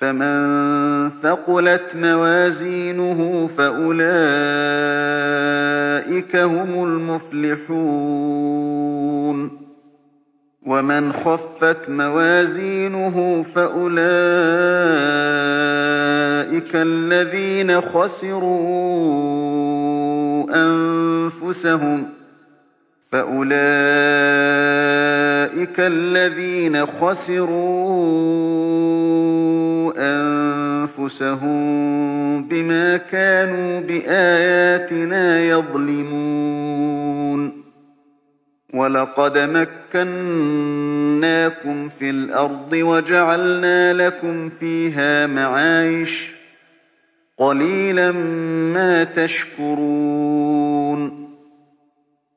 فَمَن ثَقُلَتْ مَوَازِينُهُ فَأُولَٰئِكَ هُمُ الْمُفْلِحُونَ وَمَنْ خَفَّتْ مَوَازِينُهُ فَأُولَٰئِكَ الَّذِينَ خَسِرُوا أَنفُسَهُم بِمَا كَانُوا بِآيَاتِنَا يَظْلِمُونَ. وَلَقَدْ مَكَّنَّاكُمْ فِي الْأَرْضِ وَجَعَلْنَا لَكُمْ فِيهَا مَعَايِشَ ۗ قَلِيلًا مَّا تَشْكُرُونَ.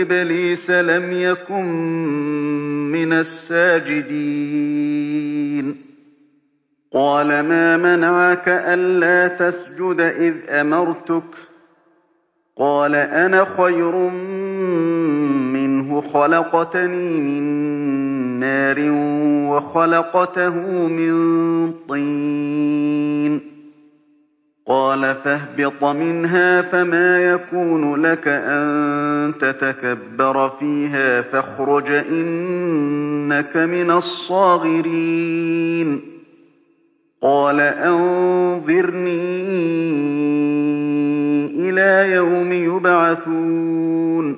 إِبْلِيسَ لَمْ يَكُن مِّنَ السَّاجِدِينَ. قَالَ مَا مَنَعَكَ أَلَّا تَسْجُدَ إِذْ أَمَرْتُكَ ۖ؟ قَالَ أَنَا خَيْرٌ مِّنْهُ خَلَقْتَنِي مِن نَّارٍ وَخَلَقْتَهُ مِن طِينٍ. قَالَ فَاهْبِطْ مِنْهَا فَمَا يَكُونُ لَكَ أَن تَتَكَبَّرَ فِيهَا فَاخْرُجْ إِنَّكَ مِنَ الصَّاغِرِينَ. قَالَ أَنظِرْنِي إِلَىٰ يَوْمِ يُبْعَثُونَ.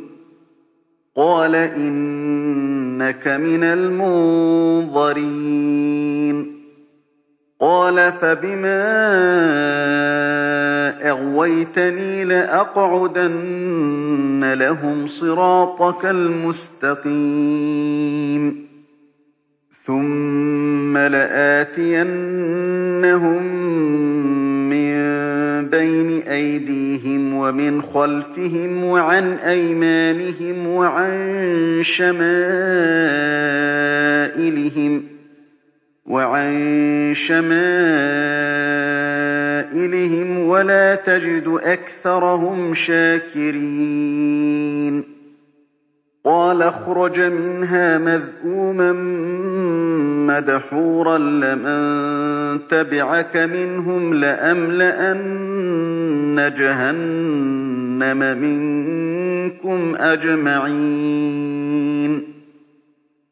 قَالَ إِنَّكَ مِنَ الْمُنظَرِينَ. قَالَ فَبِمَا أَغْوَيْتَنِي لَأَقْعُدَنَّ لَهُمْ صِرَاطَكَ الْمُسْتَقِيمَ. ثُمَّ لَآتِيَنَّهُم مِّن بَيْنِ أَيْدِيهِمْ وَمِنْ خَلْفِهِمْ وَعَنْ أَيْمَانِهِمْ وَعَن شَمَائِلِهِمْ ۖ وَلَا تَجِدُ أَكْثَرَهُمْ شَاكِرِينَ. قَالَ اخْرُجْ مِنْهَا مَذْءُومًا مَّدْحُورًا ۖ لَّمَن تَبِعَكَ مِنْهُمْ لَأَمْلَأَنَّ جَهَنَّمَ مِنكُمْ أَجْمَعِينَ.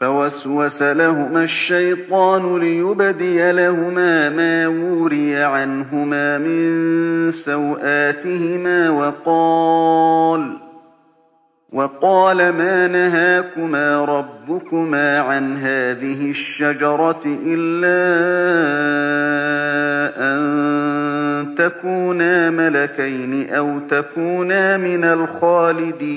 فَوَسْوَسَ لَهُمَا الشَّيْطَانُ لِيُبْدِيَ لَهُمَا مَا وُورِيَ عَنْهُمَا مِن سَوْآتِهِمَا وَقَالَ مَا نَهَاكُمَا رَبُّكُمَا عَنْ هَٰذِهِ الشَّجَرَةِ إِلَّا أَن تَكُونَا مَلَكَيْنِ أَوْ تَكُونَا مِنَ الْخَالِدِينَ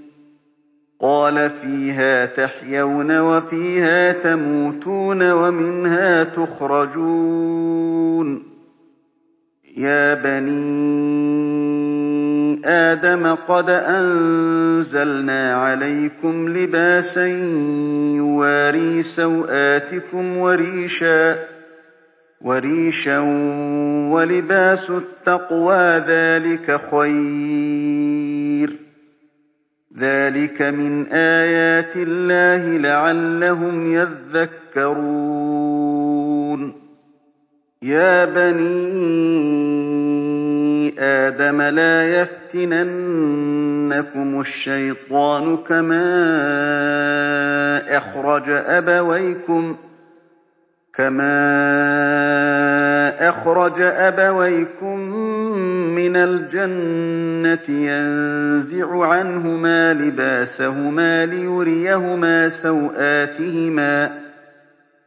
قَالَ فِيهَا تَحْيَوْنَ وَفِيهَا تَمُوتُونَ وَمِنْهَا تُخْرَجُونَ. يَا بَنِي آدَمَ قَدْ أَنزَلْنَا عَلَيْكُمْ لِبَاسًا يُوَارِي سَوْآتِكُمْ وَرِيشًا ۖ وَلِبَاسُ التَّقْوَىٰ ذَٰلِكَ خَيْرٌ ۚ. ذَٰلِكَ مِنْ آيَاتِ اللَّهِ لَعَلَّهُمْ يَذَّكَّرُونَ يَا بَنِي آدَمَ لَا يَفْتِنَنَّكُمُ الشَّيْطَانُ كَمَا أَخْرَجَ أَبَوَيْكُم مِّنَ الْجَنَّةِ يَنزِعُ عَنْهُمَا لِبَاسَهُمَا لِيُرِيَهُمَا سَوْآتِهِمَا ۗ.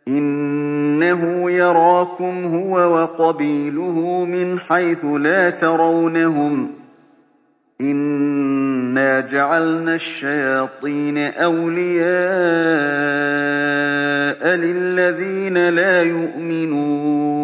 إِنَّهُ يَرَاكُمْ هُوَ وَقَبِيلُهُ مِنْ حَيْثُ لَا تَرَوْنَهُمْ ۗ. إِنَّا جَعَلْنَا الشَّيَاطِينَ أَوْلِيَاءَ لِلَّذِينَ لَا يُؤْمِنُونَ.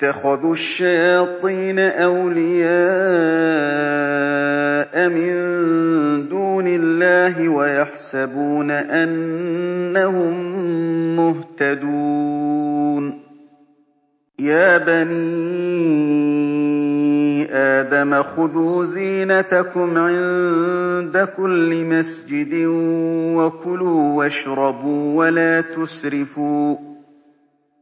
اتَّخَذُوا الشَّيَاطِينَ أَوْلِيَاءَ مِن دُونِ دُونِ اللَّهِ وَيَحْسَبُونَ أَنَّهُم مُّهْتَدُونَ. يَا بَنِي آدَمَ خُذُوا زِينَتَكُمْ عِندَ كُلِّ مَسْجِدٍ وَكُلُوا وَاشْرَبُوا وَلَا تُسْرِفُوا ۚ.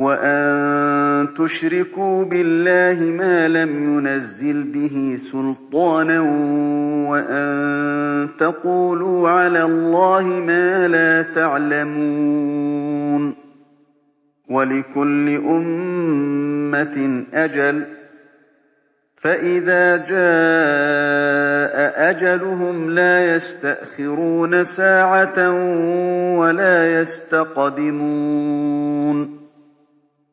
وَأَن تُشْرِكُوا بِاللَّهِ مَا لَمْ يُنَزِّلْ بِهِ سُلْطَانًا وَأَن تَقُولُوا عَلَى اللَّهِ مَا لَا تَعْلَمُونَ وَلِكُلِّ أُمَّةٍ أَجَلٌ ۖ فَإِذَا جَاءَ أَجَلُهُمْ لَا يَسْتَأْخِرُونَ سَاعَةً ۖ وَلَا يَسْتَقْدِمُونَ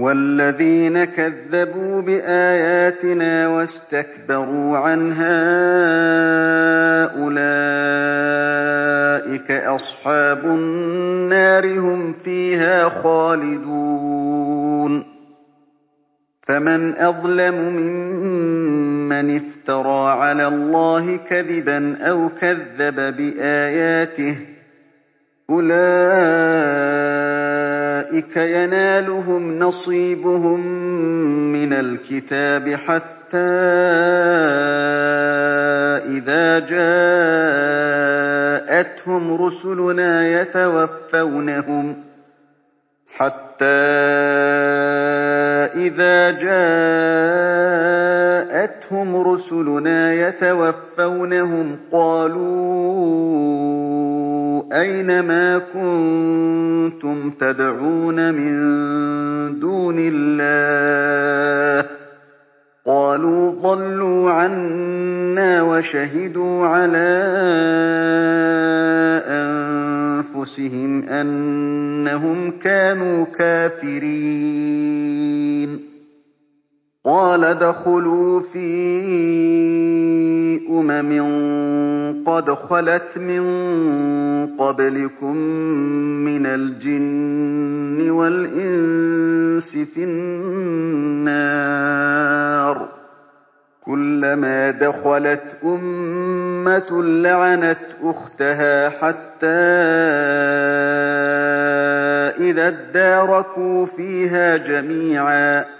وَالَّذِينَ كَذَّبُوا بِآيَاتِنَا وَاسْتَكْبَرُوا عَنْهَا أُولَٰئِكَ أَصْحَابُ النَّارِ ۖ هُمْ فِيهَا خَالِدُونَ. فَمَنْ أَظْلَمُ مِمَّنِ افْتَرَىٰ عَلَى اللَّهِ كَذِبًا أَوْ كَذَّبَ بِآيَاتِهِ ۚ أُولَٰئِكَ يَنَالُهُمْ نَصِيبُهُم مِّنَ الْكِتَابِ حَتَّىٰ إِذَا جَاءَتْهُمْ رُسُلُنَا يَتَوَفَّوْنَهُمْ قَالُوا أَيْنَ مَا كُنتُمْ تَدْعُونَ مِن دُونِ اللَّهِ ۖ قَالُوا ضَلُّوا عَنَّا وَشَهِدُوا عَلَىٰ أَنفُسِهِمْ أَنَّهُمْ كَانُوا كَافِرِينَ قَالَ ادْخُلُوا فِي أُمَمٍ قَدْ خَلَتْ مِن قَبْلِكُم مِّنَ الْجِنِّ وَالْإِنسِ فِي النَّارِ ۖ. كُلَّمَا دَخَلَتْ أُمَّةٌ لَّعَنَتْ أُخْتَهَا حَتَّىٰ إِذَا ادَّارَكُوا فِيهَا جَمِيعًا.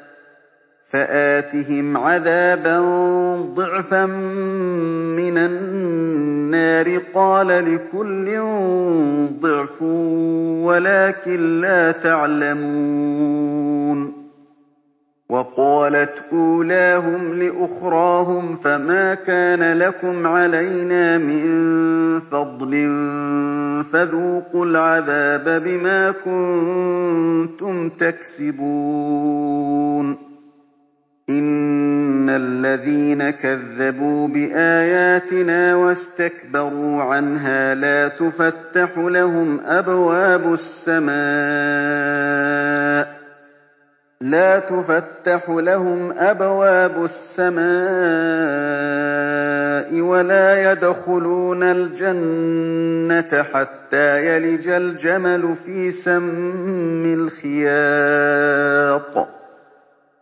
فَآتِهِمْ عَذَابًا ضِعْفًا مِّنَ النَّارِ ۖ. قَالَ لِكُلٍّ ضِعْفٌ وَلَٰكِن لَّا تَعْلَمُونَ. وَقَالَتْ أُولَاهُمْ لِأُخْرَاهُمْ فَمَا كَانَ لَكُمْ عَلَيْنَا مِن فَضْلٍ فَذُوقُوا الْعَذَابَ بِمَا كُنتُمْ تَكْسِبُونَ. إِنَّ الَّذِينَ كَذَّبُوا بِآيَاتِنَا وَاسْتَكْبَرُوا عَنْهَا لَا تُفَتَّحُ لَهُمْ أَبْوَابُ السَّمَاءِ لَا تُفَتَّحُ لَهُمْ أَبْوَابُ السَّمَاءِ وَلَا يَدْخُلُونَ الْجَنَّةَ حَتَّىٰ يَلِجَ الْجَمَلُ فِي سَمِّ الْخِيَاطِ ۚ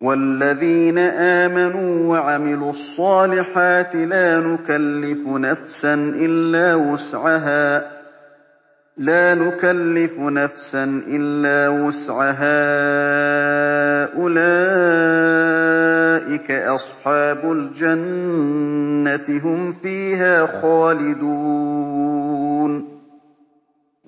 وَالَّذِينَ آمَنُوا وَعَمِلُوا الصَّالِحَاتِ لَا نُكَلِّفُ نَفْسًا إِلَّا وُسْعَهَا أُولَٰئِكَ أَصْحَابُ الْجَنَّةِ ۖ هُمْ فِيهَا خَالِدُونَ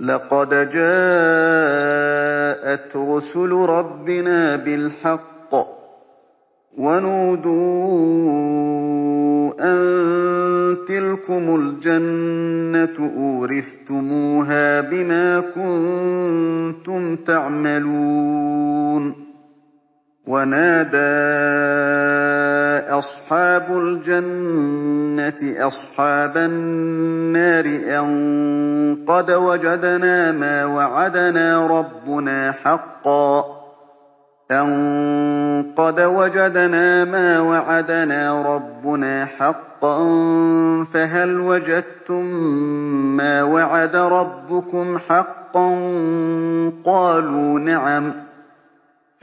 لَقَدْ جَاءَتْ رُسُلُ رَبِّنَا بِالْحَقِّ ۖ وَنُودُوا أَن تِلْكُمُ الْجَنَّةُ أُورِثْتُمُوهَا بِمَا كُنتُمْ تَعْمَلُونَ وَنَادَىٰ أَصْحَابُ الْجَنَّةِ أَصْحَابَ النَّارِ أَن قَدْ وَجَدْنَا مَا وَعَدَنَا رَبُّنَا حَقًّا. فَهَلْ وَجَدتُّم مَّا وَعَدَ رَبُّكُمْ حَقًّا ۖ؟ قَالُوا نَعَمْ ۚ.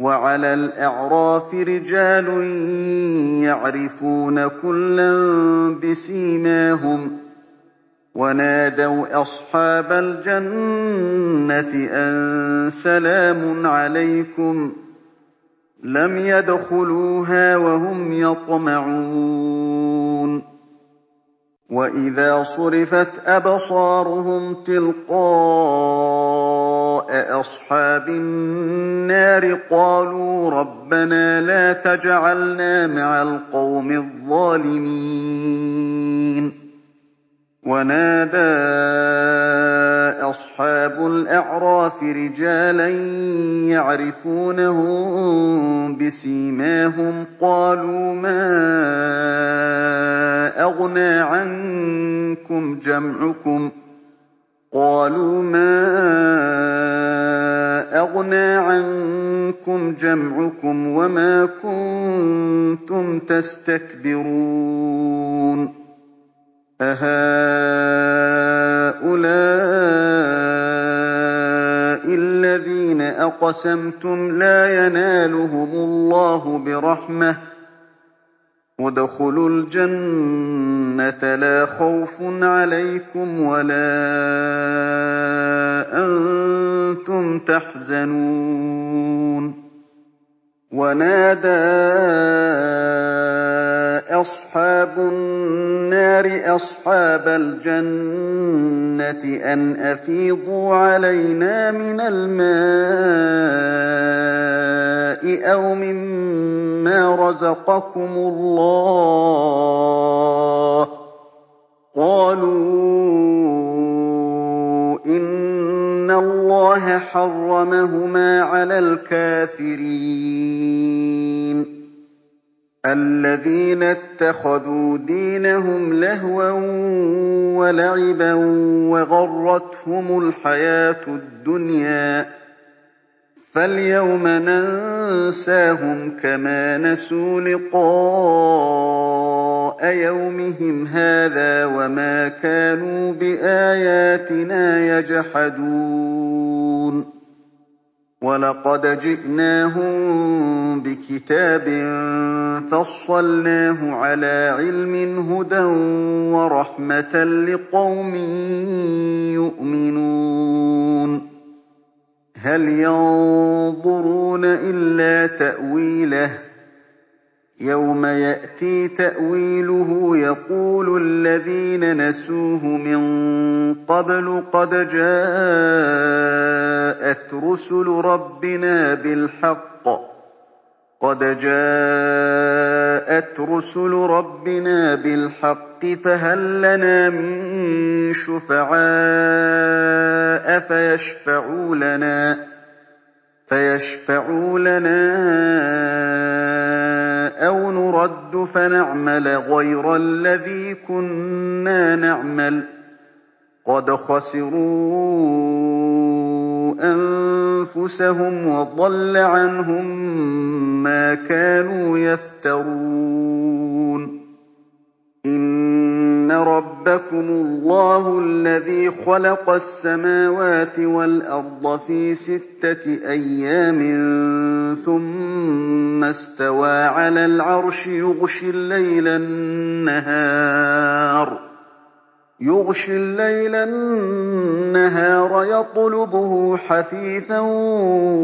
وَعَلَى الْأَعْرَافِ رِجَالٌ يَعْرِفُونَ كُلًّا بِسِيمَاهُمْ ۚ وَنَادَوْا أَصْحَابَ الْجَنَّةِ أَن سَلَامٌ عَلَيْكُمْ ۚ لَمْ يَدْخُلُوهَا وَهُمْ يَطْمَعُونَ وَإِذَا صُرِفَتْ أَبْصَارُهُمْ تِلْقَاءَ أَصْحَابِ النَّارِ قَالُوا رَبَّنَا لَا تَجْعَلْنَا مَعَ الْقَوْمِ الظَّالِمِينَ وَنَادَىٰ أَصْحَابُ الْأَعْرَافِ رِجَالًا يَعْرِفُونَهُم بِسِيمَاهُمْ قَالُوا مَا أَغْنَىٰ عَنكُمْ جَمْعُكُمْ وَمَا كُنتُمْ تَسْتَكْبِرُونَ أَهَٰؤُلَاءِ الَّذِينَ أَقْسَمْتُمْ لَا يَنَالُهُمُ اللَّهُ بِرَحْمَةٍ ۚ ادْخُلُوا الْجَنَّةَ لَا خَوْفٌ عَلَيْكُمْ وَلَا أَنتُمْ تَحْزَنُونَ. وَنَادَىٰ أَصْحَابُ النَّارِ أَصْحَابَ الْجَنَّةِ أَنْ أَفِيضُوا عَلَيْنَا مِنَ الْمَاءِ. أَوْ مِمَّا رَزَقَكُمُ اللَّهُ ۚ قَالُوا إِنَّ اللَّهَ حَرَّمَهُمَا عَلَى الْكَافِرِينَ الَّذِينَ اتَّخَذُوا دِينَهُمْ لَهْوًا وَلَعِبًا وَغَرَّتْهُمُ الْحَيَاةُ الدُّنْيَا ۚ فَالْيَوْمَ نَنسَاهُمْ كَمَا نَسُوا لِقَاءَ يَوْمِهِمْ هَٰذَا وَمَا كَانُوا بِآيَاتِنَا يَجْحَدُونَ. وَلَقَدْ جِئْنَاهُم بِكِتَابٍ فَصَّلْنَاهُ عَلَىٰ عِلْمٍ هُدًى وَرَحْمَةً لِّقَوْمٍ يُؤْمِنُونَ. هَلْ يَنظُرُونَ إِلَّا تَأْوِيلَهُ ۚ؟ يَوْمَ يَأْتِي تَأْوِيلُهُ يَقُولُ الَّذِينَ نَسُوهُ مِن قَبْلُ قَدْ جَاءَتْ رُسُلُ رَبِّنَا بِالْحَقِّ. فَهَل لَّنَا مِن شُفَعَاءَ فَيَشْفَعُوا لَنَا أَوْ نُرَدُّ فَنَعْمَلَ غَيْرَ الَّذِي كُنَّا نَعْمَلُ ۚ. قَدْ خَسِرُوا أَنفُسَهُمْ وَضَلَّ عَنْهُم مَّا كَانُوا يَفْتَرُونَ. إِنَّ رَبَّكُمُ اللَّهُ الَّذِي خَلَقَ السَّمَاوَاتِ وَالْأَرْضَ فِي سِتَّةِ أَيَّامٍ ثُمَّ اسْتَوَىٰ عَلَى الْعَرْشِ يُغْشِي اللَّيْلَ النَّهَارَ. يَطْلُبُهُ حَثِيثًا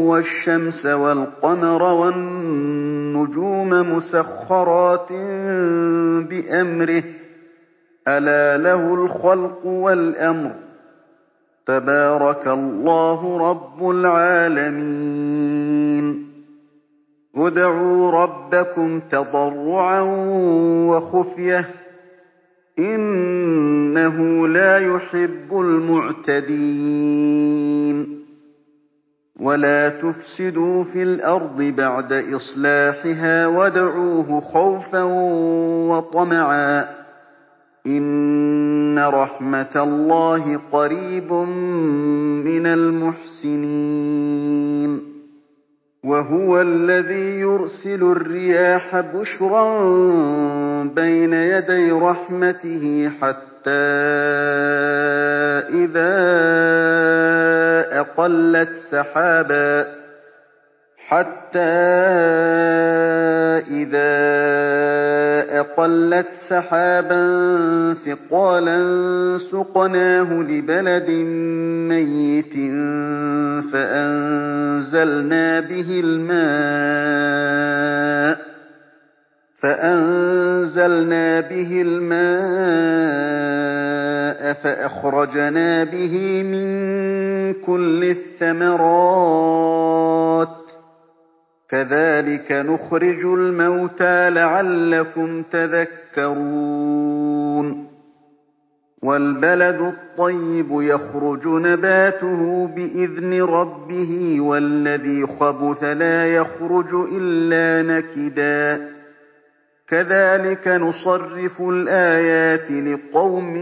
وَالشَّمْسَ وَالْقَمَرَ وَالنُّجُومَ مُسَخَّرَاتٍ بِأَمْرِهِ ۗ. أَلَا لَهُ الْخَلْقُ وَالْأَمْرُ ۗ. تَبَارَكَ اللَّهُ رَبُّ الْعَالَمِينَ. ادْعُوا رَبَّكُمْ تَضَرُّعًا وَخُفْيَةً ۚ. إِنَّهُ لَا يُحِبُّ الْمُعْتَدِينَ. وَلَا تُفْسِدُوا فِي الْأَرْضِ بَعْدَ إِصْلَاحِهَا وَادْعُوهُ خَوْفًا وَطَمَعًا ۚ. إِنَّ رَحْمَتَ اللَّهِ قَرِيبٌ مِّنَ الْمُحْسِنِينَ. وَهُوَ الَّذِي يُرْسِلُ الرِّيَاحَ بُشْرًا بَيْنَ يَدَيْ رَحْمَتِهِ حَتَّىٰ إِذَا أَقَلَّتْ سَحَابًا ثِقَالًا سُقْنَاهُ لِبَلَدٍ مَّيِّتٍ فَأَنزَلْنَا بِهِ الْمَاءَ فَأَخْرَجْنَا بِهِ مِن كُلِّ الثَّمَرَاتِ ۚ كَذَٰلِكَ نُخْرِجُ الْمَوْتَىٰ لَعَلَّكُمْ تَذَكَّرُونَ. وَالْبَلَدُ الطَّيِّبُ يَخْرُجُ نَبَاتُهُ بِإِذْنِ رَبِّهِ وَالَّذِي خَبُثَ لَا يَخْرُجُ إِلَّا نَكِدًا ۚ. كَذَٰلِكَ نُصَرِّفُ الْآيَاتِ لِقَوْمٍ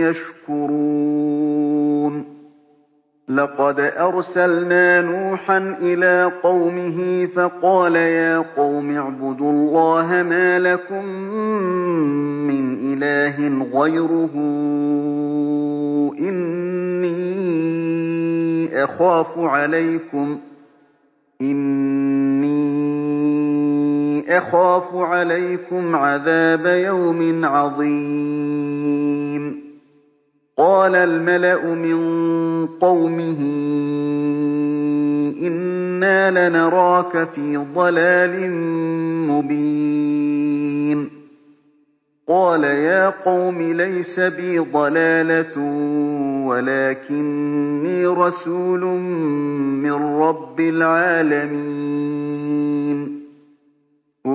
يَشْكُرُونَ. لَقَدْ أَرْسَلْنَا نُوحًا إِلَىٰ قَوْمِهِ فَقَالَ يَا قَوْمِ اعْبُدُوا اللَّهَ مَا لَكُم مِّنْ إِلَٰهٍ غَيْرُهُ. إِنِّي أَخَافُ عَلَيْكُمْ. عَذَابَ يَوْمٍ عَظِيمٍ. قَالَ الْمَلَأُ مِن قَوْمِهِ إِنَّا لَنَرَاكَ فِي ضَلَالٍ مُّبِينٍ قَالَ يَا قَوْمِ لَيْسَ بِي ضَلَالَةٌ وَلَٰكِنِّي رَسُولٌ مِّن رَّبِّ الْعَالَمِينَ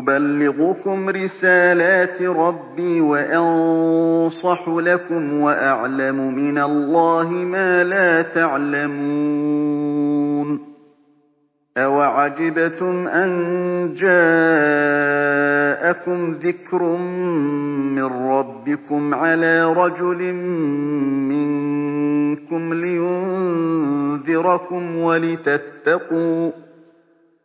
أُبَلِّغُكُمْ رِسَالَاتِ رَبِّي وَأَنصَحُ لَكُمْ وَأَعْلَمُ مِنَ اللَّهِ مَا لَا تَعْلَمُونَ أَوَعَجِبْتُمْ أَن جَاءَكُمْ ذِكْرٌ مِّن رَّبِّكُمْ عَلَىٰ رَجُلٍ مِّنكُمْ لِيُنذِرَكُمْ وَلِتَتَّقُوا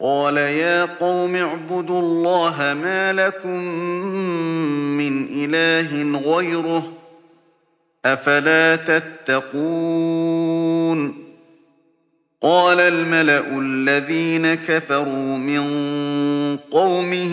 قَالَ يَا قَوْمِ اعْبُدُوا اللَّهَ مَا لَكُم مِّنْ إِلَٰهٍ غَيْرُهُ ۖ أَفَلَا تَتَّقُونَ قَالَ الْمَلَأُ الَّذِينَ كَفَرُوا مِن قَوْمِهِ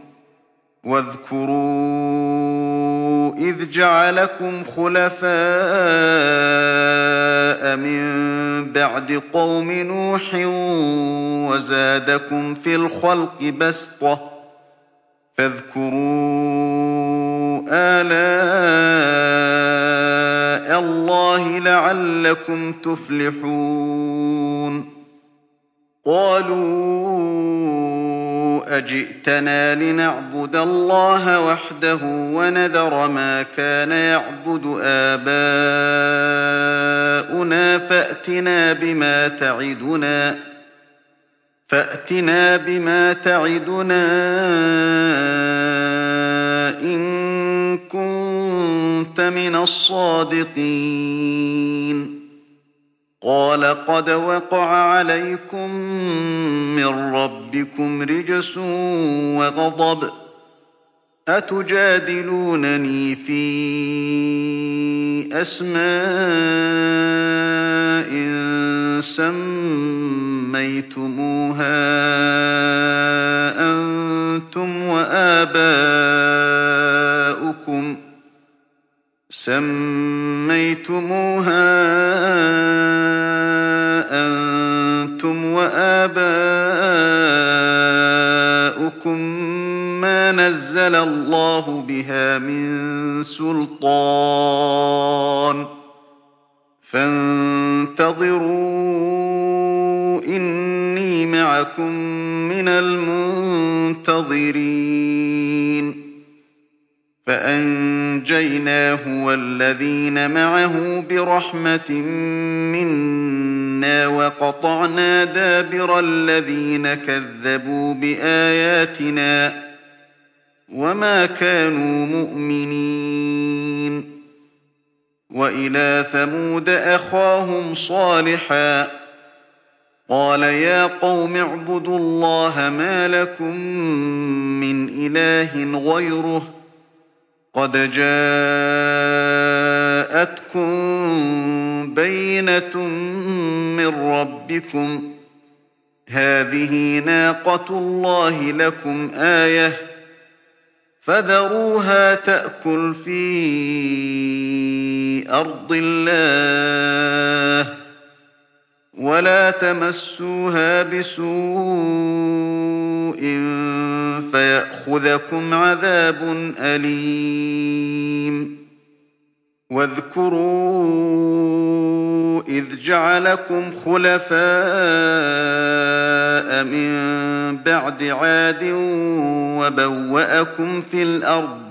وَاذْكُرُوا إِذْ جَعَلَكُمْ خُلَفَاءَ مِن بَعْدِ قَوْمِ نُوحٍ وَزَادَكُمْ فِي الْخَلْقِ بَسْطَةً ۖ فَاذْكُرُوا آلَاءَ اللَّهِ لَعَلَّكُمْ تُفْلِحُونَ قَالُوا أَجِئْتَنَا لِنَعْبُدَ اللَّهَ وَحْدَهُ وَنَذَرَ مَا كَانَ يَعْبُدُ آبَاؤُنَا فَأْتِنَا بِمَا تَعِدُنَا إِن كُنتَ مِنَ الصَّادِقِينَ قَالَ قَدْ وَقَعَ عَلَيْكُم مِّن رَّبِّكُمْ رِجْسٌ وَغَضَبٌ ۖ أَتُجَادِلُونَنِي فِي أَسْمَاءٍ سَمَّيْتُمُوهَا أَنتُمْ وَآبَاؤُكُم مَّا نَزَّلَ اللَّهُ بِهَا مِن سُلْطَانٍ ۚ فَانتَظِرُوا إِنِّي مَعَكُم مِّنَ الْمُنتَظِرِينَ فَأَنجَيْنَاهُ وَالَّذِينَ مَعَهُ بِرَحْمَةٍ مِّنَّا وَقَطَعْنَا دَابِرَ الَّذِينَ كَذَّبُوا بِآيَاتِنَا ۖ وَمَا كَانُوا مُؤْمِنِينَ. وَإِلَىٰ ثَمُودَ أَخَاهُمْ صَالِحًا ۚ قَالَ يَا قَوْمِ اعْبُدُوا اللَّهَ مَا لَكُم مِّنْ إِلَٰهٍ غَيْرُهُ ۖ قَدْ جَاءَتْكُم بَيِّنَةٌ مِّن رَّبِّكُمْ ۖ. هَٰذِهِ نَاقَةُ اللَّهِ لَكُمْ آيَةً ۖ. فَذَرُوهَا تَأْكُلْ فِي أَرْضِ اللَّهِ ۖ. وَلَا تَمَسُّوهَا بِسُوءٍ فَيَأْخُذَكُمْ عَذَابٌ أَلِيمٌ. وَاذْكُرُوا إِذْ جَعَلَكُمْ خُلَفَاءَ مِن بَعْدِ عَادٍ وَبَوَّأَكُمْ فِي الْأَرْضِ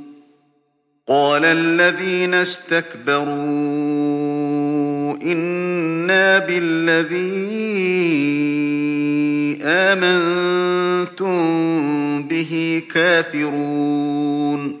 قَالَ الَّذِينَ اسْتَكْبَرُوا إِنَّا بِالَّذِي آمَنتُم بِهِ كَافِرُونَ.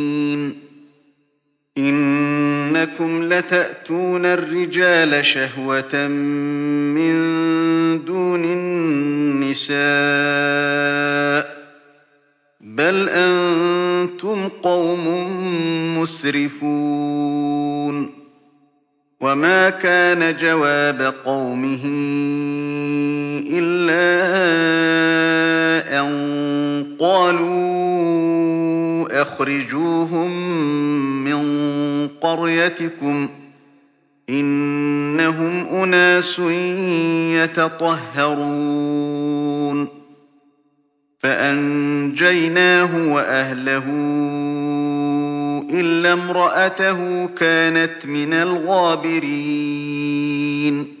إِنَّكُمْ لَتَأْتُونَ الرِّجَالَ شَهْوَةً مِّن دُونِ النِّسَاءِ ۚ بَلْ أَنتُمْ قَوْمٌ مُّسْرِفُونَ وَمَا كَانَ جَوَابَ قَوْمِهِ إِلَّا أَن قَالُوا أَخْرِجُوهُم مِّن قَرْيَتِكُمْ ۖ إِنَّهُمْ أُنَاسٌ يَتَطَهَّرُونَ. فَأَنجَيْنَاهُ وَأَهْلَهُ إِلَّا امْرَأَتَهُ كَانَتْ مِنَ الْغَابِرِينَ.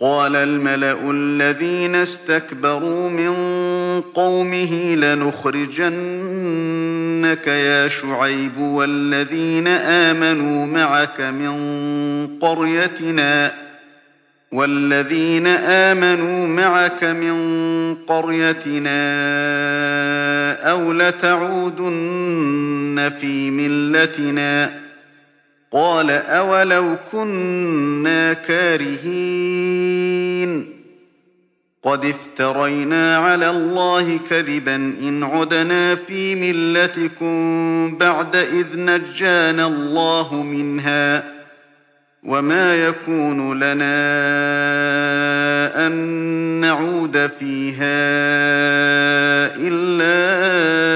قَالَ الْمَلَأُ الَّذِينَ اسْتَكْبَرُوا مِن قَوْمِهِ لَنُخْرِجَنَّكَ يَا شُعَيْبُ وَالَّذِينَ آمَنُوا مَعَكَ مِن قَرْيَتِنَا أَوْ لَتَعُودُنَّ فِي مِلَّتِنَا ۚ قَالَ أَوَلَوْ كُنَّا كَارِهِينَ. قَدِ افْتَرَيْنَا عَلَى اللَّهِ كَذِبًا إِنْ عُدْنَا فِي مِلَّتِكُم بَعْدَ إِذْ نَجَّانَا اللَّهُ مِنْهَا ۚ وَمَا يَكُونُ لَنَا أَن نَّعُودَ فِيهَا إِلَّا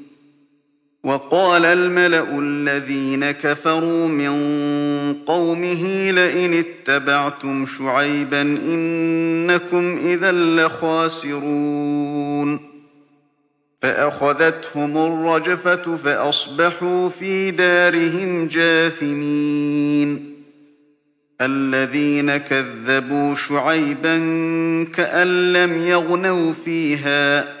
وَقَالَ الْمَلَأُ الَّذِينَ كَفَرُوا مِن قَوْمِهِ لَئِنِ اتَّبَعْتُمْ شُعَيْبًا إِنَّكُمْ إِذًا لَّخَاسِرُونَ. فَأَخَذَتْهُمُ الرَّجْفَةُ فَأَصْبَحُوا فِي دَارِهِمْ جَاثِمِينَ. الَّذِينَ كَذَّبُوا شُعَيْبًا كَأَن لَّمْ يَغْنَوْا فِيهَا ۚ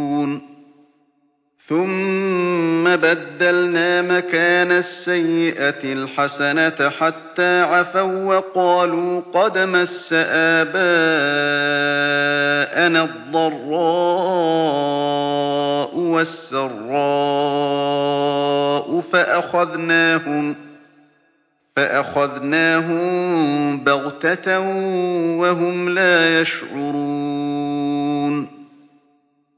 ثُمَّ بَدَّلْنَا مَكَانَ السَّيِّئَةِ الْحَسَنَةَ حَتَّىٰ عَفَوا وَّقَالُوا قَدْ مَسَّ آبَاءَنَا الضَّرَّاءُ وَالسَّرَّاءُ فَأَخَذْنَاهُم بَغْتَةً وَهُمْ لَا يَشْعُرُونَ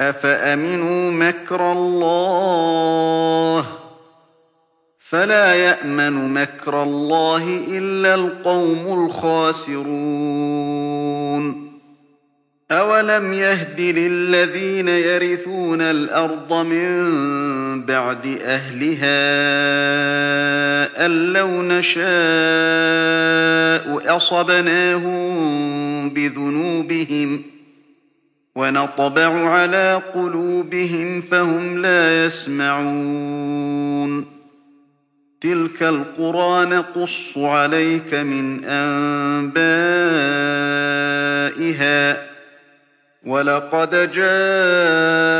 أَفَأَمِنُوا مَكْرَ اللَّهِ ۚ فَلَا يَأْمَنُ مَكْرَ اللَّهِ إِلَّا الْقَوْمُ الْخَاسِرُونَ أَوَلَمْ يَهْدِ لِلَّذِينَ يَرِثُونَ الْأَرْضَ مِن بَعْدِ أَهْلِهَا أَن لَّوْ نَشَاءُ أَصَبْنَاهُم بِذُنُوبِهِمْ وَنَطْبَعُ عَلَىٰ قُلُوبِهِمْ فَهُمْ لَا يَسْمَعُونَ. تِلْكَ الْقُرَىٰ نَقُصُّ عَلَيْكَ مِنْ أَنبَائِهَا ۚ وَلَقَدْ جَاءَتْهُمْ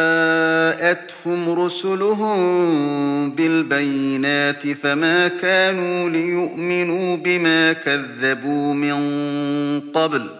رُسُلُهُم بِالْبَيِّنَاتِ فَمَا كَانُوا لِيُؤْمِنُوا بِمَا كَذَّبُوا مِن قَبْلُ ۚ.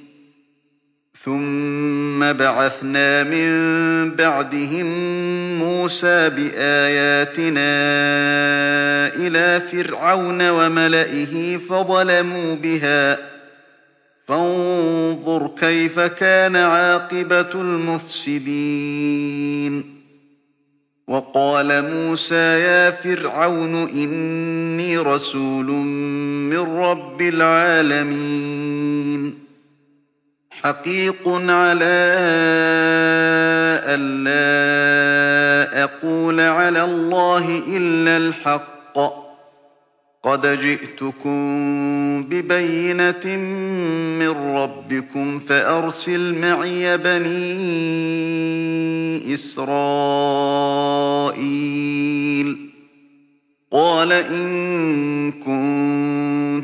ثُمَّ بَعَثْنَا مِن بَعْدِهِم مُّوسَىٰ بِآيَاتِنَا إِلَىٰ فِرْعَوْنَ وَمَلَئِهِ فَظَلَمُوا بِهَا ۖ فَانظُرْ كَيْفَ كَانَ عَاقِبَةُ الْمُفْسِدِينَ وَقَالَ مُوسَىٰ يَا فِرْعَوْنُ إِنِّي رَسُولٌ مِّن رَّبِّ الْعَالَمِينَ حَقِيقٌ عَلَىٰ أَلَّا أَقُولَ عَلَى اللَّهِ إِلَّا الْحَقَّ ۚ. قَدْ جِئْتُكُم بِبَيِّنَةٍ مِّن رَّبِّكُمْ فَأَرْسِلْ مَعِيَ بَنِي إِسْرَائِيلَ. قَالَ إِن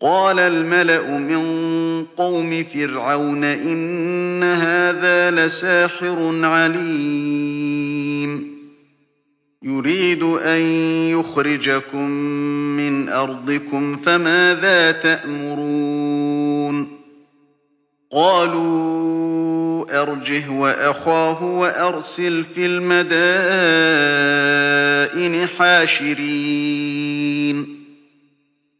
قَالَ الْمَلَأُ مِن قَوْمِ فِرْعَوْنَ إِنَّ هَٰذَا لَسَاحِرٌ عَلِيمٌ. يُرِيدُ أَن يُخْرِجَكُم مِّنْ أَرْضِكُمْ فَمَاذَا تَأْمُرُونَ؟ قَالُوا أَرْجِهْ وَأَخَاهُ وَأَرْسِلْ فِي الْمَدَائِنِ حَاشِرِينَ.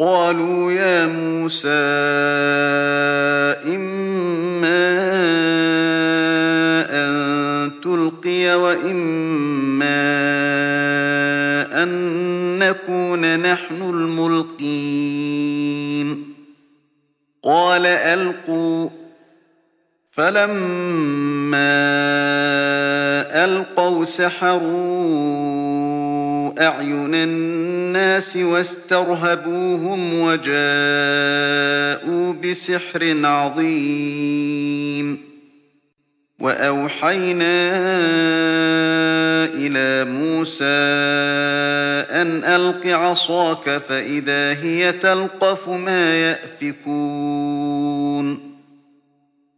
قَالُوا يَا مُوسَىٰ إِمَّا أَن تُلْقِيَ وَإِمَّا أَن نَّكُونَ نَحْنُ الْمُلْقِينَ. قَالَ أَلْقُوا ۖ. فَلَمَّا أَلْقَوْا سَحَرُوا أَعْيُنَ النَّاسِ وَاسْتَرْهَبُوهُمْ وَجَاءُوا بِسِحْرٍ عَظِيمٍ. وَأَوْحَيْنَا إِلَىٰ مُوسَىٰ أَنْ أَلْقِ عَصَاكَ فَإِذَا هِيَ تَلْقَفُ مَا يَأْفِكُونَ.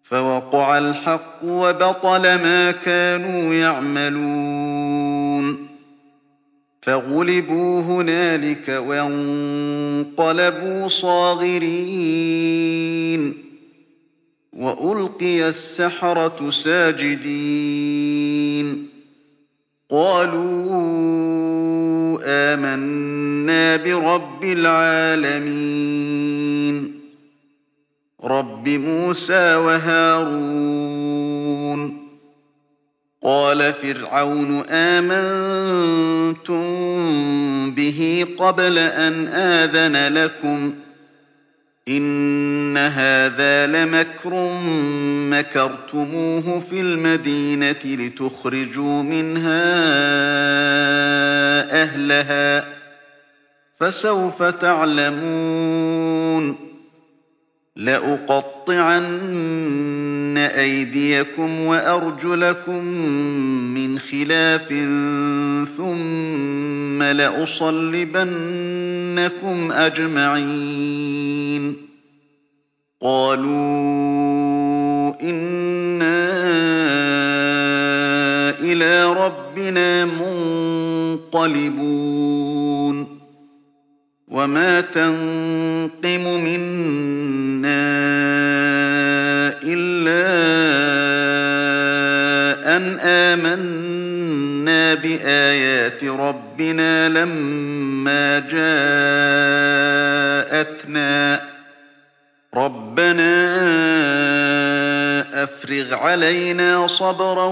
فَوَقَعَ الْحَقُّ وَبَطَلَ مَا كَانُوا يَعْمَلُونَ. فَغُلِبُوا هُنَالِكَ وَانقَلَبُوا صَاغِرِينَ وَأُلْقِيَ السَّحَرَةُ سَاجِدِينَ قَالُوا آمَنَّا بِرَبِّ الْعَالَمِينَ رَبِّ مُوسَىٰ وَهَارُونَ قَالَ فِرْعَوْنُ آمَنتُم بِهِ قَبْلَ أَنْ آذَنَ لَكُمْ ۖ إِنَّ هَٰذَا لَمَكْرٌ مَّكَرْتُمُوهُ فِي الْمَدِينَةِ لِتُخْرِجُوا مِنْهَا أَهْلَهَا ۖ فَسَوْفَ تَعْلَمُونَ لَأُقَطِّعَنَّ أَيْدِيَكُمْ وَأَرْجُلَكُم مِّنْ خِلَافٍ ثُمَّ لَأُصَلِّبَنَّكُمْ أَجْمَعِينَ. قَالُوا إِنَّا إِلَىٰ رَبِّنَا مُنقَلِبُونَ. وَمَا تَنقِمُ إِلَّا أَنْ آمَنَّا بِآيَاتِ رَبِّنَا لَمَّا جَاءَتْنَا ۚ. رَبَّنَا أَفْرِغْ عَلَيْنَا صَبْرًا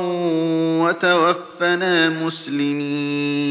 وَتَوَفَّنَا مُسْلِمِينَ.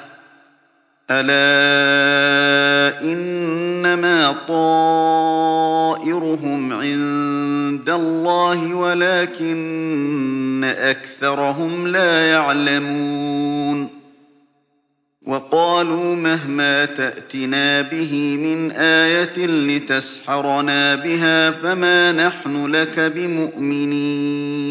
أَلَا إِنَّمَا طَائِرُهُمْ عِندَ اللَّهِ وَلَٰكِنَّ أَكْثَرَهُمْ لَا يَعْلَمُونَ وَقَالُوا مَهْمَا تَأْتِنَا بِهِ مِنْ آيَةٍ لِّتَسْحَرَنَا بِهَا فَمَا نَحْنُ لَكَ بِمُؤْمِنِينَ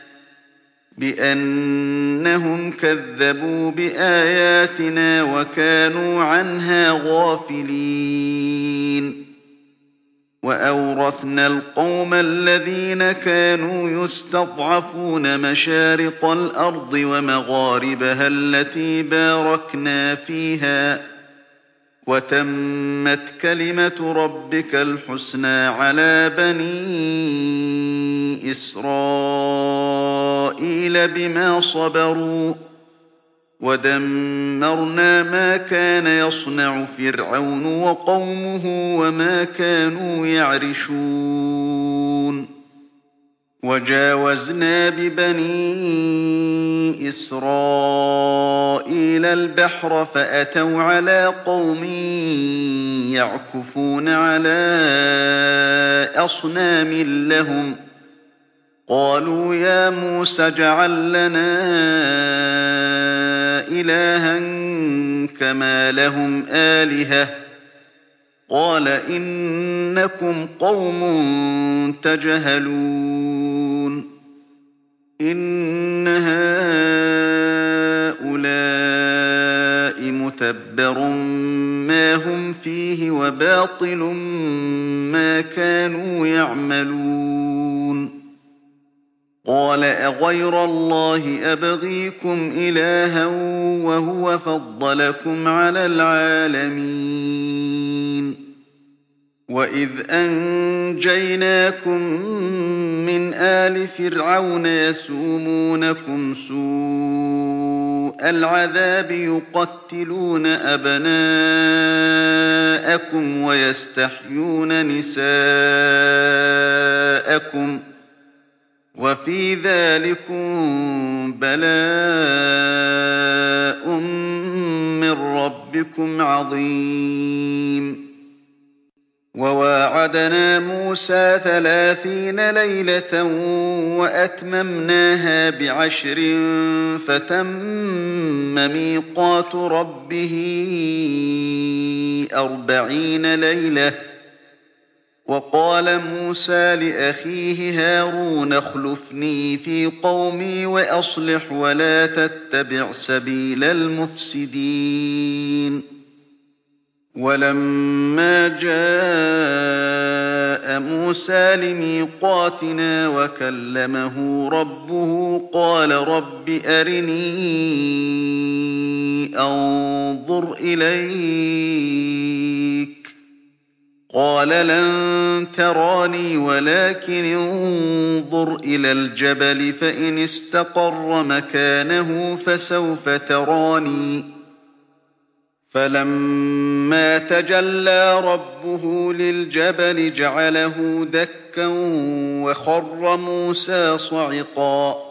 وَكَانُوا عَنْهَا غَافِلِينَ. وَأَوْرَثْنَا الْقَوْمَ الَّذِينَ كَانُوا يُسْتَضْعَفُونَ مَشَارِقَ الْأَرْضِ وَمَغَارِبَهَا الَّتِي بَارَكْنَا فِيهَا ۖ. وَتَمَّتْ كَلِمَةُ رَبِّكَ الْحُسْنَىٰ عَلَىٰ بَنِي إِسْرَائِيلَ بِمَا صَبَرُوا ۖ وَدَمَّرْنَا مَا كَانَ يَصْنَعُ فِرْعَوْنُ وَقَوْمُهُ وَمَا كَانُوا يَعْرِشُونَ. وَجَاوَزْنَا بِبَنِي إِسْرَائِيلَ الْبَحْرَ فَأَتَوْا عَلَىٰ قَوْمٍ يَعْكُفُونَ عَلَىٰ أَصْنَامٍ لَّهُمْ ۚ قَالُوا يَا مُوسَى اجْعَل لَّنَا إِلَٰهًا كَمَا لَهُمْ آلِهَةٌ ۚ. قَالَ إِنَّكُمْ قَوْمٌ تَجْهَلُونَ. إِنَّ هَٰؤُلَاءِ مُتَبَّرٌ مَّا هُمْ فِيهِ وَبَاطِلٌ مَّا كَانُوا يَعْمَلُونَ. قَالَ أَغَيْرَ اللَّهِ أَبْغِيكُمْ إِلَٰهًا وَهُوَ فَضَّلَكُمْ عَلَى الْعَالَمِينَ وَإِذْ أَنجَيْنَاكُم مِّنْ آلِ فِرْعَوْنَ يَسُومُونَكُمْ سُوءَ الْعَذَابِ يُقَتِّلُونَ أَبْنَاءَكُمْ وَيَسْتَحْيُونَ نِسَاءَكُمْ ۚ وَفِي ذَٰلِكُم بَلَاءٌ مِّن رَّبِّكُمْ عَظِيمٌ. وَوَاعَدْنَا مُوسَىٰ ثَلَاثِينَ لَيْلَةً وَأَتْمَمْنَاهَا بِعَشْرٍ فَتَمَّ مِيقَاتُ رَبِّهِ أَرْبَعِينَ لَيْلَةً ۚ وَقَالَ مُوسَىٰ لِأَخِيهِ هَارُونَ اخْلُفْنِي فِي قَوْمِي وَأَصْلِحْ وَلَا تَتَّبِعْ سَبِيلَ الْمُفْسِدِينَ. وَلَمَّا جَاءَ مُوسَىٰ لِمِيقَاتِنَا وَكَلَّمَهُ رَبُّهُ قَالَ رَبِّ أَرِنِي أَنظُرْ إِلَيْكَ ۚ. قَالَ لَن تَرَانِي وَلَٰكِنِ انظُرْ إِلَى الْجَبَلِ فَإِنِ اسْتَقَرَّ مَكَانَهُ فَسَوْفَ تَرَانِي ۚ. فَلَمَّا تَجَلَّىٰ رَبُّهُ لِلْجَبَلِ جَعَلَهُ دَكًّا وَخَرَّ مُوسَىٰ صَعِقًا ۚ.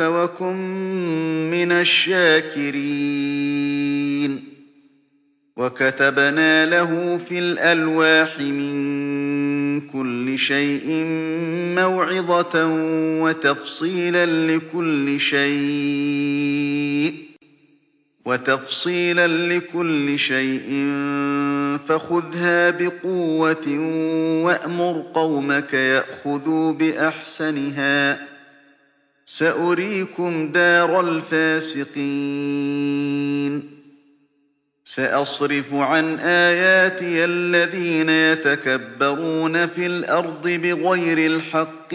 وَكُن مِّنَ الشَّاكِرِينَ. وَكَتَبْنَا لَهُ فِي الْأَلْوَاحِ مِن كُلِّ شَيْءٍ مَّوْعِظَةً وَتَفْصِيلًا لِّكُلِّ شَيْءٍ فَخُذْهَا بِقُوَّةٍ وَأْمُرْ قَوْمَكَ يَأْخُذُوا بِأَحْسَنِهَا ۚ. سَأُرِيكُمْ دَارَ الْفَاسِقِينَ. سَأَصْرِفُ عَنْ آيَاتِيَ الَّذِينَ يَتَكَبَّرُونَ فِي الْأَرْضِ بِغَيْرِ الْحَقِّ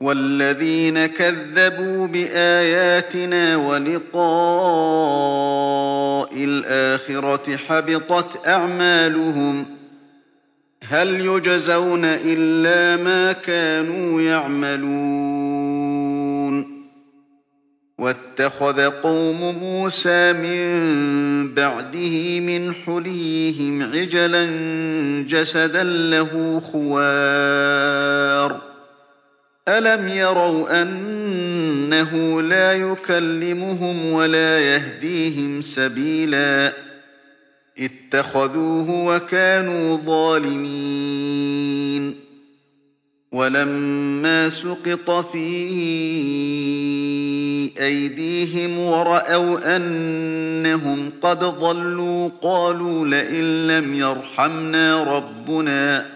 وَالَّذِينَ كَذَّبُوا بِآيَاتِنَا وَلِقَاءِ الْآخِرَةِ حَبِطَتْ أَعْمَالُهُمْ ۚ هَلْ يُجْزَوْنَ إِلَّا مَا كَانُوا يَعْمَلُونَ وَاتَّخَذَ قَوْمُ مُوسَىٰ مِن بَعْدِهِ مِنْ حُلِيِّهِمْ عِجْلًا جَسَدًا لَّهُ خُوَارٌ ۚ أَلَمْ يَرَوْا أَنَّهُ لَا يُكَلِّمُهُمْ وَلَا يَهْدِيهِمْ سَبِيلًا ۘ اتَّخَذُوهُ وَكَانُوا ظَالِمِينَ وَلَمَّا سُقِطَ فِي أَيْدِيهِمْ وَرَأَوْا أَنَّهُمْ قَدْ ضَلُّوا قَالُوا لَئِن لَّمْ يَرْحَمْنَا رَبُّنَا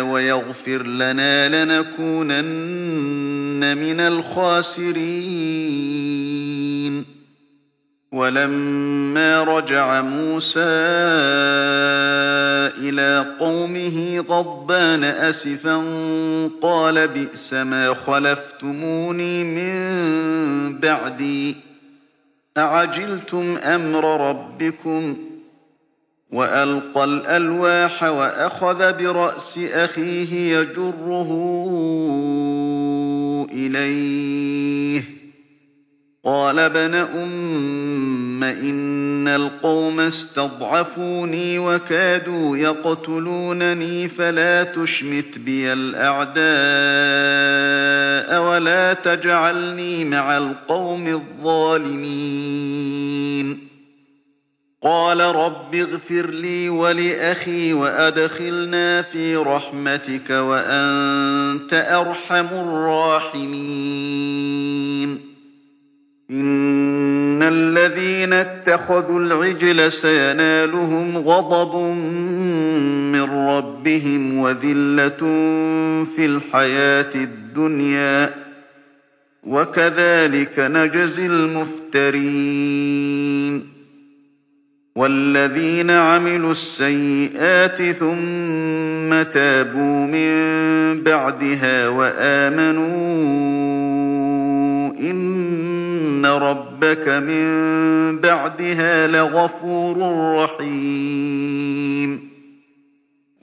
وَيَغْفِرْ لَنَا لَنَكُونَنَّ مِنَ الْخَاسِرِينَ. وَلَمَّا رَجَعَ مُوسَىٰ إِلَىٰ قَوْمِهِ غَضْبَانَ أَسِفًا قَالَ بِئْسَمَا خَلَفْتُمُونِي مِن بَعْدِي ۖ. أَعَجِلْتُمْ أَمْرَ رَبِّكُمْ ۖ؟ وَأَلْقَى الْأَلْوَاحَ وَأَخَذَ بِرَأْسِ أَخِيهِ يَجُرُّهُ إِلَيْهِ ۚ. قَالَ ابْنَ أُمَّ إِنَّ الْقَوْمَ اسْتَضْعَفُونِي وَكَادُوا يَقْتُلُونَنِي فَلَا تُشْمِتْ بِيَ الْأَعْدَاءَ وَلَا تَجْعَلْنِي مَعَ الْقَوْمِ الظَّالِمِينَ. قَالَ رَبِّ اغْفِرْ لِي وَلِأَخِي وَأَدْخِلْنَا فِي رَحْمَتِكَ ۖ وَأَنتَ أَرْحَمُ الرَّاحِمِينَ. إِنَّ الَّذِينَ اتَّخَذُوا الْعِجْلَ سَيَنَالُهُمْ غَضَبٌ مِّن رَّبِّهِمْ وَذِلَّةٌ فِي الْحَيَاةِ الدُّنْيَا ۚ وَكَذَٰلِكَ نَجْزِي الْمُفْتَرِينَ. وَالَّذِينَ عَمِلُوا السَّيِّئَاتِ ثُمَّ تَابُوا مِن بَعْدِهَا وَآمَنُوا إِنَّ رَبَّكَ مِن بَعْدِهَا لَغَفُورٌ رَّحِيمٌ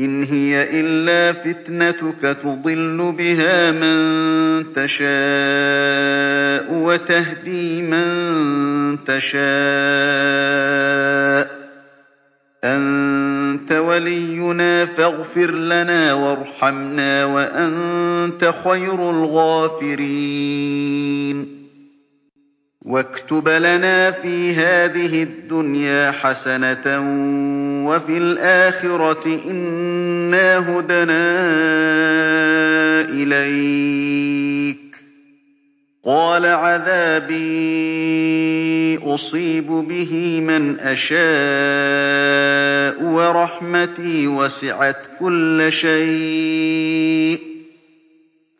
إِنْ هِيَ إِلَّا فِتْنَتُكَ تُضِلُّ بِهَا مَن تَشَاءُ وَتَهْدِي مَن تَشَاءُ ۖ أَنتَ وَلِيُّنَا فَاغْفِرْ لَنَا وَارْحَمْنَا ۖ وَأَنتَ خَيْرُ الْغَافِرِينَ وَاكْتُبْ لَنَا فِي هَٰذِهِ الدُّنْيَا حَسَنَةً وَفِي الْآخِرَةِ إِنَّا هُدْنَا إِلَيْكَ ۚ. قَالَ عَذَابِي أُصِيبُ بِهِ مَنْ أَشَاءُ ۖ وَرَحْمَتِي وَسِعَتْ كُلَّ شَيْءٍ ۚ.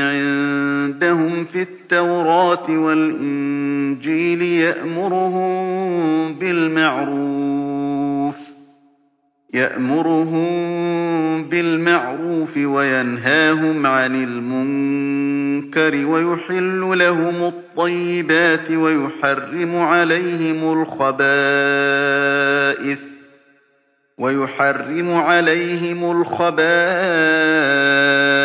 عِندَهُمْ فِي التَّوْرَاةِ وَالْإِنجِيلِ يَأْمُرُهُم بِالْمَعْرُوفِ وَيَنْهَاهُمْ عَنِ الْمُنكَرِ وَيُحِلُّ لَهُمُ الطَّيِّبَاتِ وَيُحَرِّمُ عَلَيْهِمُ الْخَبَائِثَ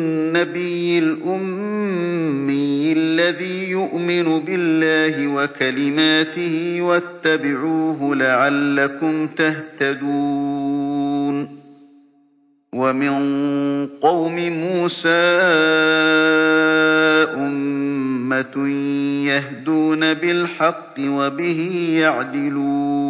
النَّبِيِّ الْأُمِّيِّ الَّذِي يُؤْمِنُ بِاللَّهِ وَكَلِمَاتِهِ وَاتَّبِعُوهُ لَعَلَّكُمْ تَهْتَدُونَ. وَمِن قَوْمِ مُوسَىٰ أُمَّةٌ يَهْدُونَ بِالْحَقِّ وَبِهِ يَعْدِلُونَ.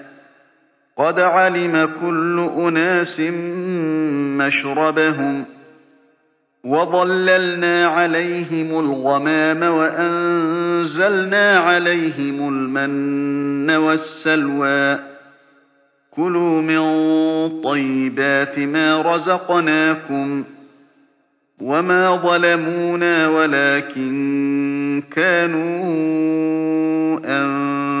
قَدْ عَلِمَ كُلُّ أُنَاسٍ مَّشْرَبَهُمْ ۖ وَظَلَّلْنَا عَلَيْهِمُ الْغَمَامَ وَأَنزَلْنَا عَلَيْهِمُ الْمَنَّ وَالسَّلْوَىٰ ۖ كُلُوا مِن طَيِّبَاتِ مَا رَزَقْنَاكُمْ ۚ وَمَا ظَلَمُونَا وَلَٰكِن كَانُوا أَنفُسَهُمْ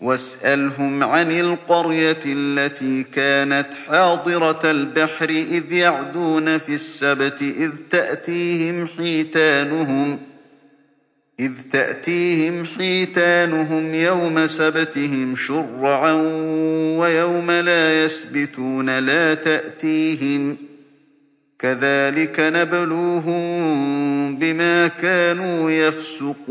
وَاسْأَلْهُمْ عَنِ الْقَرْيَةِ الَّتِي كَانَتْ حَاضِرَةَ الْبَحْرِ إِذْ يَعْدُونَ فِي السَّبْتِ إِذْ تَأْتِيهِمْ حِيتَانُهُمْ يَوْمَ سَبْتِهِمْ شُرَّعًا وَيَوْمَ لَا يَسْبِتُونَ لَا تَأْتِيهِمْ ۚ كَذَٰلِكَ نَبْلُوهُم بِمَا كَانُوا يَفْسُقُونَ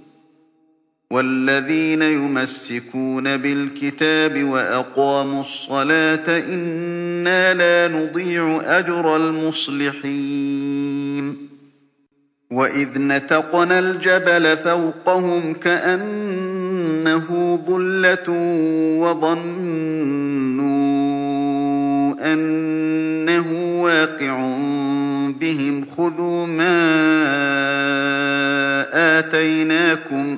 وَالَّذِينَ يُمَسِّكُونَ بِالْكِتَابِ وَأَقَامُوا الصَّلَاةَ إِنَّا لَا نُضِيعُ أَجْرَ الْمُصْلِحِينَ. وَإِذْ نَتَقْنَا الْجَبَلَ فَوْقَهُمْ كَأَنَّهُ ظُلَّةٌ وَظَنُّوا أَنَّهُ وَاقِعٌ بِهِمْ خُذُوا مَا آتَيْنَاكُم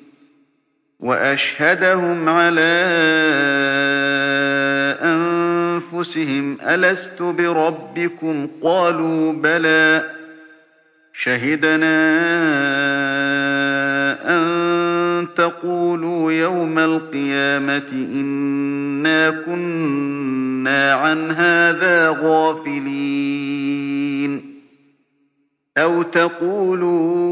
وَأَشْهَدَهُمْ عَلَىٰ أَنفُسِهِمْ أَلَسْتُ بِرَبِّكُمْ ۖ؟ قَالُوا بَلَىٰ ۛ. شَهِدْنَا أَن تَقُولُوا يَوْمَ الْقِيَامَةِ إِنَّا كُنَّا عَنْ هَٰذَا غَافِلِينَ. أَوْ تَقُولُوا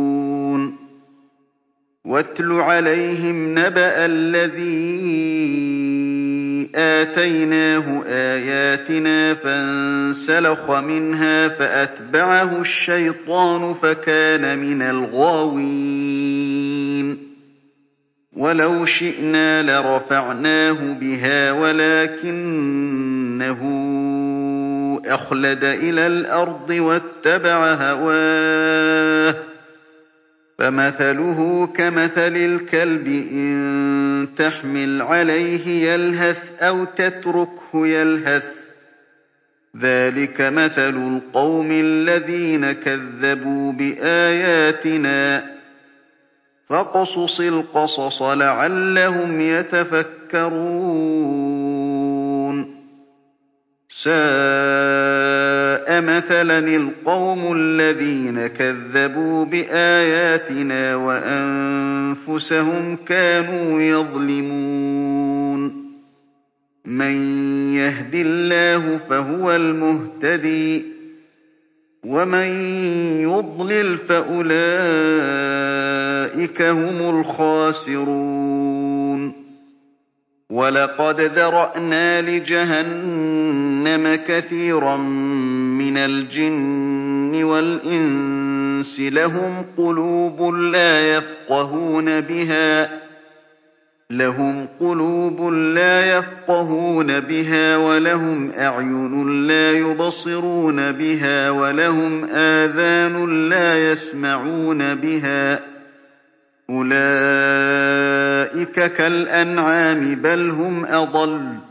وَاتْلُ عَلَيْهِمْ نَبَأَ الَّذِي آتَيْنَاهُ آيَاتِنَا فَانسَلَخَ مِنْهَا فَأَتْبَعَهُ الشَّيْطَانُ فَكَانَ مِنَ الْغَاوِينَ. وَلَوْ شِئْنَا لَرَفَعْنَاهُ بِهَا وَلَٰكِنَّهُ أَخْلَدَ إِلَى الْأَرْضِ وَاتَّبَعَ هَوَاهُ. فَمَثَلُهُ كَمَثَلِ الْكَلْبِ إِن تَحْمِلْ عَلَيْهِ يَلْهَثْ أَوْ تَتْرُكْهُ يَلْهَث ۚ. ذَٰلِكَ مَثَلُ الْقَوْمِ الَّذِينَ كَذَّبُوا بِآيَاتِنَا ۚ. فَاقْصُصِ الْقَصَصَ لَعَلَّهُمْ يَتَفَكَّرُونَ. مَثَلًا الْقَوْمُ الَّذِينَ كَذَّبُوا بِآيَاتِنَا وَأَنفُسَهُمْ كَانُوا يَظْلِمُونَ. مَن يَهْدِ اللَّهُ فَهُوَ الْمُهْتَدِي ۖ وَمَن يُضْلِلْ فَأُولَٰئِكَ هُمُ الْخَاسِرُونَ. وَلَقَدْ ذَرَأْنَا لِجَهَنَّمَ كَثِيرًا مِّنَ الْجِنِّ وَالْإِنسِ ۖ لَهُمْ قُلُوبٌ لَّا يَفْقَهُونَ بِهَا وَلَهُمْ أَعْيُنٌ لَّا يُبْصِرُونَ بِهَا وَلَهُمْ آذَانٌ لَّا يَسْمَعُونَ بِهَا ۚ. أُولَٰئِكَ كَالْأَنْعَامِ بَلْ هُمْ أَضَلُّ ۚ.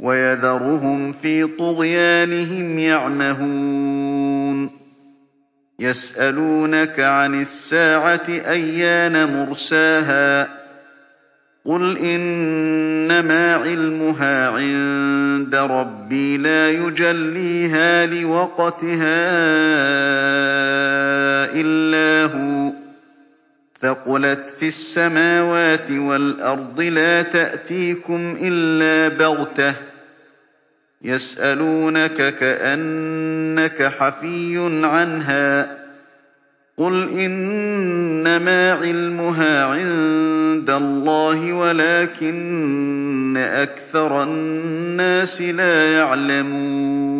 وَيَذَرُهُمْ فِي طُغْيَانِهِمْ يَعْمَهُونَ. يَسْأَلُونَكَ عَنِ السَّاعَةِ أَيَّانَ مُرْسَاهَا ۖ؟ قُلْ إِنَّمَا عِلْمُهَا عِندَ رَبِّي لَا يُجَلِّيهَا لِوَقْتِهَا إِلَّا هُوَ ۚ. ثَقُلَتْ فِي السَّمَاوَاتِ وَالْأَرْضِ لَا تَأْتِيكُمْ إِلَّا بَغْتَةً ۗ يَسْأَلُونَكَ كَأَنَّكَ حَفِيٌّ عَنْهَا ۖ قُلْ إِنَّمَا عِلْمُهَا عِندَ اللَّهِ وَلَٰكِنَّ أَكْثَرَ النَّاسِ لَا يَعْلَمُونَ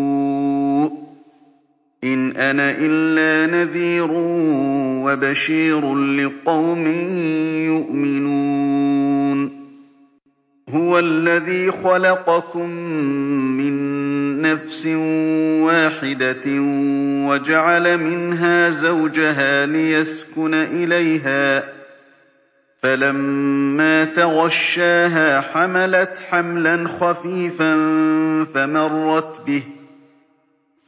ۚ إِنْ أَنَا إِلَّا نَذِيرٌ وَبَشِيرٌ لِّقَوْمٍ يُؤْمِنُونَ. هُوَ الَّذِي خَلَقَكُم مِّن نَّفْسٍ وَاحِدَةٍ وَجَعَلَ مِنْهَا زَوْجَهَا لِيَسْكُنَ إِلَيْهَا ۖ. فَلَمَّا تَغَشَّاهَا حَمَلَتْ حَمْلًا خَفِيفًا فَمَرَّتْ بِهِ ۖ.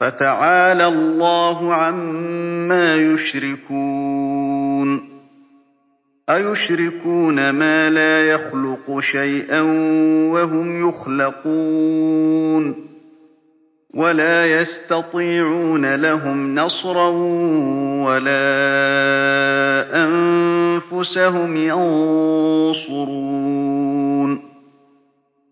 فَتَعَالَى اللَّهُ عَمَّا يُشْرِكُونَ. أَيُشْرِكُونَ مَا لَا يَخْلُقُ شَيْئًا وَهُمْ يُخْلَقُونَ. وَلَا يَسْتَطِيعُونَ لَهُمْ نَصْرًا وَلَا أَنفُسَهُمْ يَنصُرُونَ.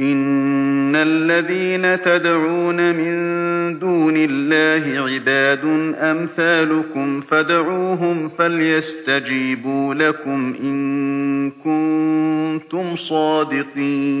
إِنَّ الَّذِينَ تَدْعُونَ مِن دُونِ اللَّهِ عِبَادٌ أَمْثَالُكُمْ فَادْعُوهُمْ فَلْيَسْتَجِيبُوا لَكُمْ إِن كُنتُمْ صَادِقِينَ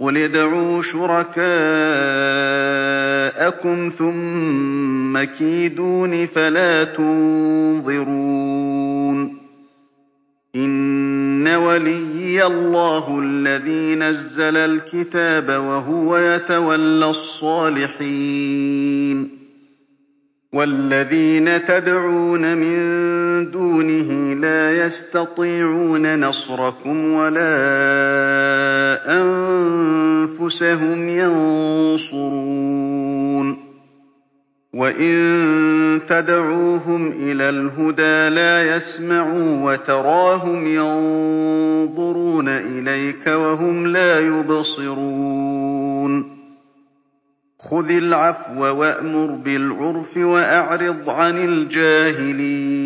قُلِ ادْعُوا شُرَكَاءَكُمْ ثُمَّ كِيدُونِ فَلَا تُنظِرُونِ إِنَّ وَلِيِّيَ اللَّهُ الَّذِي نَزَّلَ الْكِتَابَ ۖ وَهُوَ يَتَوَلَّى الصَّالِحِينَ وَالَّذِينَ تَدْعُونَ مِن لَا يَسْتَطِيعُونَ نَصْرَكُمْ وَلَا أَنفُسَهُمْ يَنصُرُونَ. وَإِن تَدْعُوهُمْ إِلَى الْهُدَىٰ لَا يَسْمَعُوا وَتَرَاهُمْ يَنظُرُونَ إِلَيْكَ وَهُمْ لَا يُبْصِرُونَ. خُذِ الْعَفْوَ وَأْمُرْ بِالْعُرْفِ وَأَعْرِضْ عَنِ الْجَاهِلِينَ.